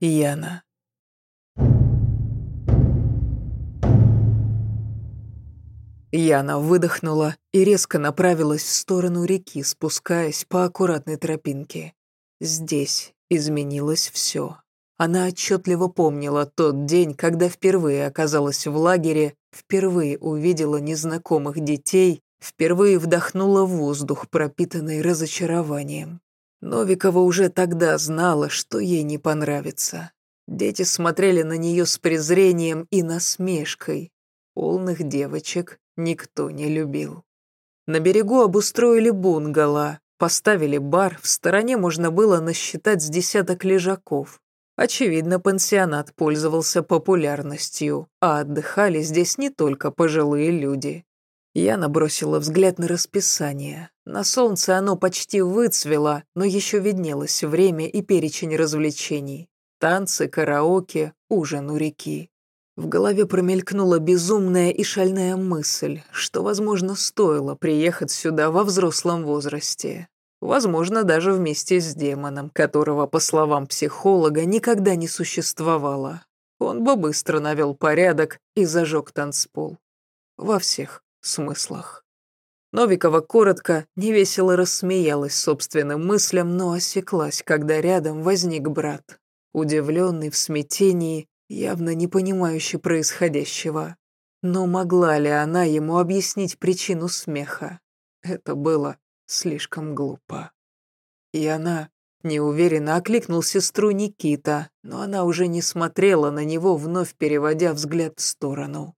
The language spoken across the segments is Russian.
Яна. Яна выдохнула и резко направилась в сторону реки, спускаясь по аккуратной тропинке. Здесь изменилось все. Она отчетливо помнила тот день, когда впервые оказалась в лагере, впервые увидела незнакомых детей, впервые вдохнула воздух, пропитанный разочарованием. Новикова уже тогда знала, что ей не понравится. Дети смотрели на нее с презрением и насмешкой. Полных девочек никто не любил. На берегу обустроили бунгало, поставили бар, в стороне можно было насчитать с десяток лежаков. Очевидно, пансионат пользовался популярностью, а отдыхали здесь не только пожилые люди. Я набросила взгляд на расписание. На солнце оно почти выцвело, но еще виднелось время и перечень развлечений. Танцы, караоке, ужин у реки. В голове промелькнула безумная и шальная мысль, что, возможно, стоило приехать сюда во взрослом возрасте. Возможно, даже вместе с демоном, которого, по словам психолога, никогда не существовало. Он бы быстро навел порядок и зажег танцпол. Во всех смыслах. Новикова коротко, невесело рассмеялась собственным мыслям, но осеклась, когда рядом возник брат, удивленный в смятении явно не понимающий происходящего. Но могла ли она ему объяснить причину смеха? Это было слишком глупо. И она неуверенно окликнул сестру Никита, но она уже не смотрела на него, вновь переводя взгляд в сторону.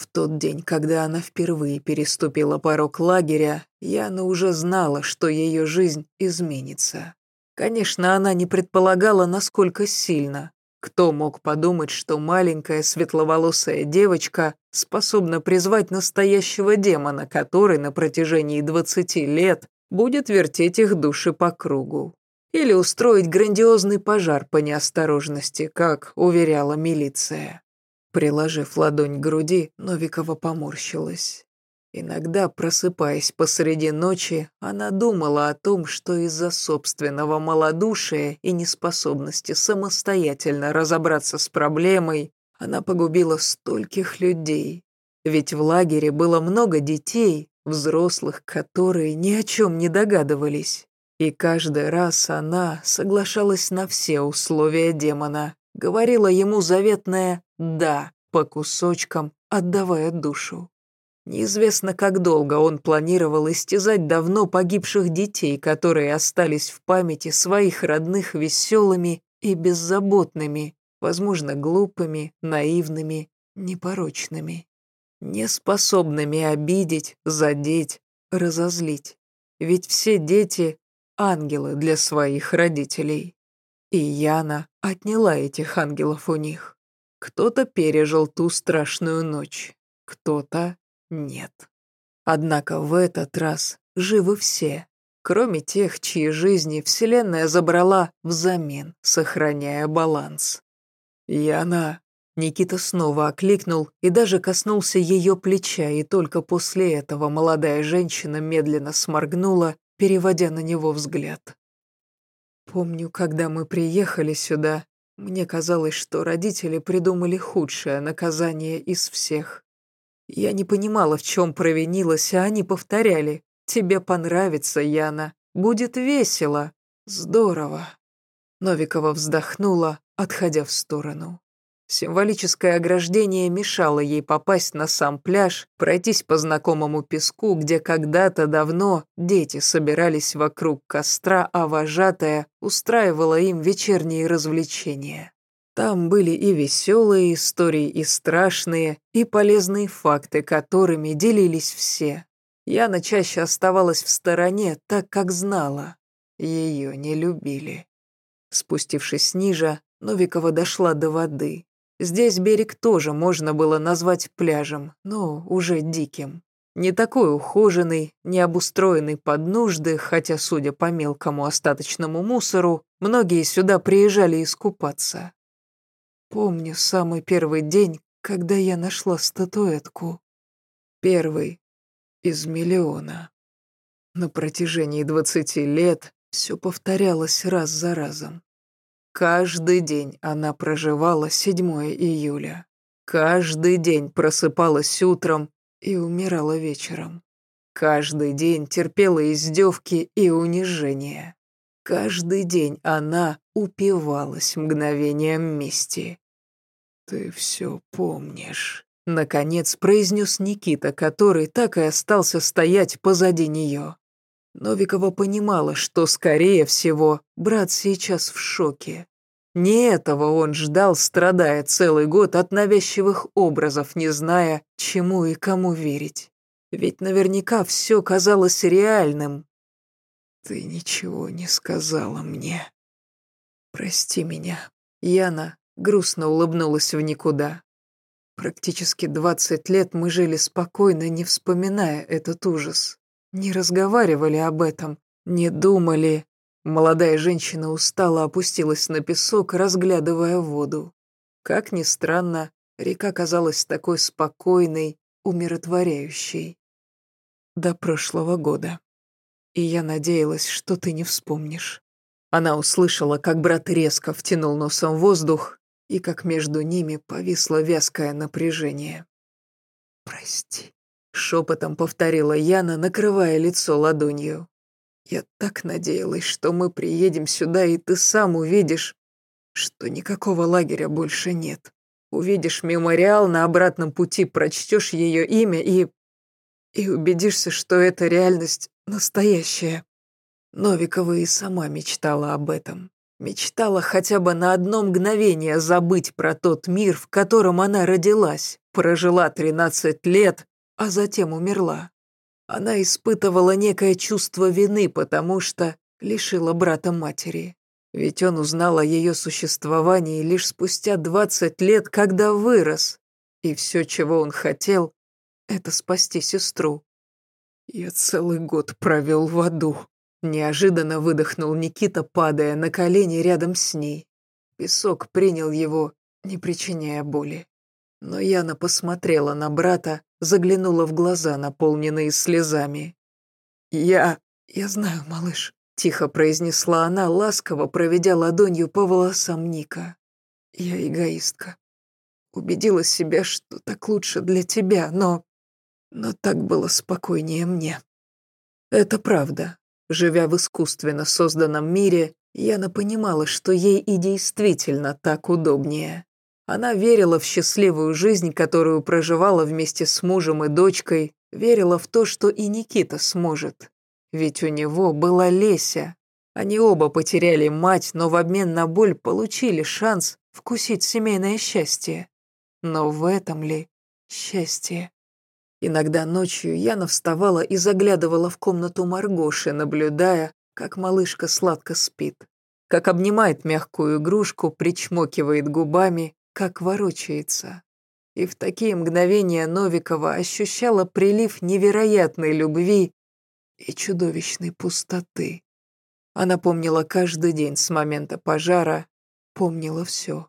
В тот день, когда она впервые переступила порог лагеря, Яна уже знала, что ее жизнь изменится. Конечно, она не предполагала, насколько сильно, кто мог подумать, что маленькая светловолосая девочка способна призвать настоящего демона, который на протяжении двадцати лет будет вертеть их души по кругу? Или устроить грандиозный пожар по неосторожности, как уверяла милиция? Приложив ладонь к груди, Новикова поморщилась. Иногда, просыпаясь посреди ночи, она думала о том, что из-за собственного малодушия и неспособности самостоятельно разобраться с проблемой она погубила стольких людей. Ведь в лагере было много детей, взрослых, которые ни о чем не догадывались. И каждый раз она соглашалась на все условия демона, говорила ему заветное «да» по кусочкам, отдавая душу. Неизвестно, как долго он планировал истязать давно погибших детей, которые остались в памяти своих родных веселыми и беззаботными, возможно, глупыми, наивными, непорочными, неспособными обидеть, задеть, разозлить. Ведь все дети — ангелы для своих родителей. И Яна отняла этих ангелов у них. Кто-то пережил ту страшную ночь, кто-то нет. Однако в этот раз живы все, кроме тех, чьи жизни Вселенная забрала взамен, сохраняя баланс. «Яна...» Никита снова окликнул и даже коснулся ее плеча, и только после этого молодая женщина медленно сморгнула, переводя на него взгляд. «Помню, когда мы приехали сюда, мне казалось, что родители придумали худшее наказание из всех. Я не понимала, в чем провинилась, а они повторяли. «Тебе понравится, Яна. Будет весело. Здорово». Новикова вздохнула, отходя в сторону. Символическое ограждение мешало ей попасть на сам пляж, пройтись по знакомому песку, где когда-то давно дети собирались вокруг костра, а вожатая устраивала им вечерние развлечения. Там были и веселые истории, и страшные, и полезные факты, которыми делились все. Яна чаще оставалась в стороне, так как знала. Ее не любили. Спустившись ниже, Новикова дошла до воды. Здесь берег тоже можно было назвать пляжем, но уже диким. Не такой ухоженный, не обустроенный под нужды, хотя, судя по мелкому остаточному мусору, многие сюда приезжали искупаться. Помню самый первый день, когда я нашла статуэтку. Первый из миллиона. На протяжении двадцати лет все повторялось раз за разом. Каждый день она проживала 7 июля. Каждый день просыпалась утром и умирала вечером. Каждый день терпела издевки и унижения. Каждый день она упивалась мгновением мести. «Ты все помнишь», — наконец произнес Никита, который так и остался стоять позади нее. Новикова понимала, что, скорее всего, брат сейчас в шоке. Не этого он ждал, страдая целый год от навязчивых образов, не зная, чему и кому верить. Ведь наверняка все казалось реальным. «Ты ничего не сказала мне. Прости меня». Яна грустно улыбнулась в никуда. Практически двадцать лет мы жили спокойно, не вспоминая этот ужас. Не разговаривали об этом, не думали. Молодая женщина устало опустилась на песок, разглядывая воду. Как ни странно, река казалась такой спокойной, умиротворяющей. До прошлого года. И я надеялась, что ты не вспомнишь. Она услышала, как брат резко втянул носом воздух, и как между ними повисло вязкое напряжение. «Прости», — шепотом повторила Яна, накрывая лицо ладонью. «Я так надеялась, что мы приедем сюда, и ты сам увидишь, что никакого лагеря больше нет. Увидишь мемориал на обратном пути, прочтешь ее имя и... и убедишься, что эта реальность настоящая». Новикова и сама мечтала об этом. Мечтала хотя бы на одно мгновение забыть про тот мир, в котором она родилась, прожила 13 лет, а затем умерла. Она испытывала некое чувство вины, потому что лишила брата матери. Ведь он узнал о ее существовании лишь спустя 20 лет, когда вырос. И все, чего он хотел, это спасти сестру. Я целый год провел в аду. Неожиданно выдохнул Никита, падая на колени рядом с ней. Песок принял его, не причиняя боли. Но Яна посмотрела на брата, заглянула в глаза, наполненные слезами. «Я... я знаю, малыш», — тихо произнесла она, ласково проведя ладонью по волосам Ника. «Я эгоистка. Убедила себя, что так лучше для тебя, но... но так было спокойнее мне». «Это правда. Живя в искусственно созданном мире, Яна понимала, что ей и действительно так удобнее. Она верила в счастливую жизнь, которую проживала вместе с мужем и дочкой, верила в то, что и Никита сможет. Ведь у него была Леся. Они оба потеряли мать, но в обмен на боль получили шанс вкусить семейное счастье. Но в этом ли счастье? Иногда ночью Яна вставала и заглядывала в комнату Маргоши, наблюдая, как малышка сладко спит, как обнимает мягкую игрушку, причмокивает губами, как ворочается. И в такие мгновения Новикова ощущала прилив невероятной любви и чудовищной пустоты. Она помнила каждый день с момента пожара, помнила все.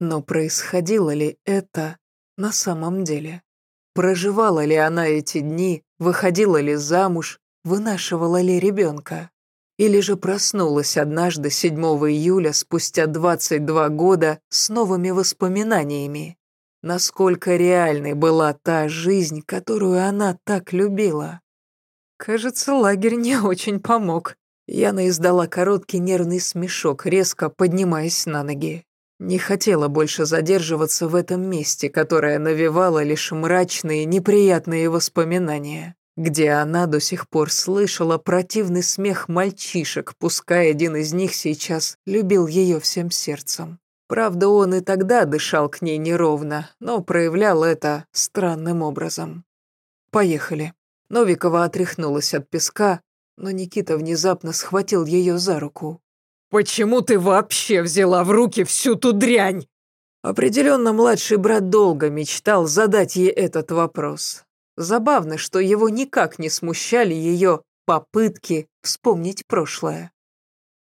Но происходило ли это на самом деле? Проживала ли она эти дни, выходила ли замуж, вынашивала ли ребенка? Или же проснулась однажды 7 июля спустя 22 года с новыми воспоминаниями? Насколько реальной была та жизнь, которую она так любила? Кажется, лагерь не очень помог. Яна издала короткий нервный смешок, резко поднимаясь на ноги. Не хотела больше задерживаться в этом месте, которое навевало лишь мрачные, неприятные воспоминания, где она до сих пор слышала противный смех мальчишек, пускай один из них сейчас любил ее всем сердцем. Правда, он и тогда дышал к ней неровно, но проявлял это странным образом. «Поехали». Новикова отряхнулась от песка, но Никита внезапно схватил ее за руку. «Почему ты вообще взяла в руки всю ту дрянь?» Определенно, младший брат долго мечтал задать ей этот вопрос. Забавно, что его никак не смущали ее попытки вспомнить прошлое.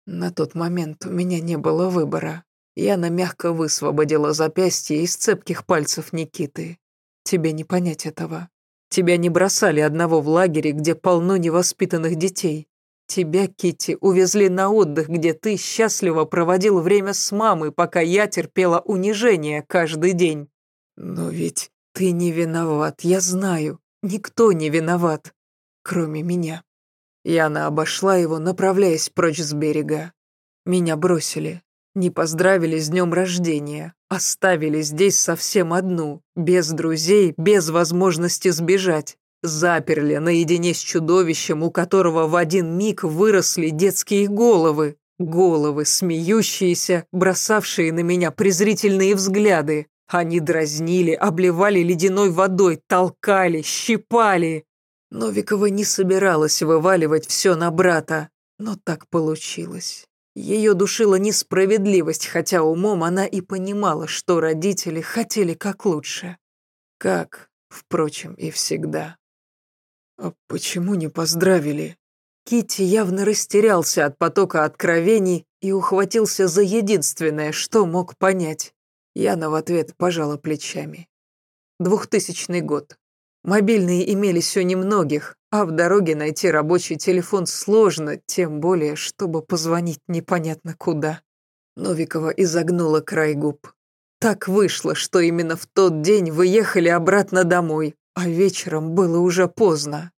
На тот момент у меня не было выбора. Яна мягко высвободила запястье из цепких пальцев Никиты. Тебе не понять этого. Тебя не бросали одного в лагере, где полно невоспитанных детей. Тебя, Кити, увезли на отдых, где ты счастливо проводил время с мамой, пока я терпела унижение каждый день. Но ведь ты не виноват, я знаю. Никто не виноват, кроме меня. Яна обошла его, направляясь прочь с берега. Меня бросили, не поздравили с днем рождения, оставили здесь совсем одну, без друзей, без возможности сбежать. Заперли наедине с чудовищем, у которого в один миг выросли детские головы. Головы, смеющиеся, бросавшие на меня презрительные взгляды. Они дразнили, обливали ледяной водой, толкали, щипали. Новикова не собиралась вываливать все на брата, но так получилось. Ее душила несправедливость, хотя умом она и понимала, что родители хотели как лучше. Как, впрочем, и всегда. «А почему не поздравили?» Кити явно растерялся от потока откровений и ухватился за единственное, что мог понять. Яна в ответ пожала плечами. Двухтысячный год. Мобильные имелись у немногих, а в дороге найти рабочий телефон сложно, тем более, чтобы позвонить непонятно куда. Новикова изогнула край губ. Так вышло, что именно в тот день вы ехали обратно домой, а вечером было уже поздно.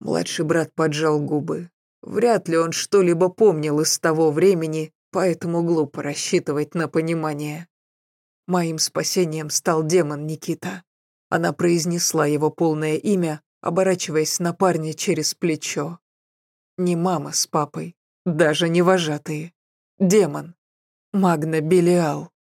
Младший брат поджал губы. Вряд ли он что-либо помнил из того времени, поэтому глупо рассчитывать на понимание. Моим спасением стал демон Никита. Она произнесла его полное имя, оборачиваясь на парня через плечо. Не мама с папой, даже не вожатые. Демон. Магна Белиал.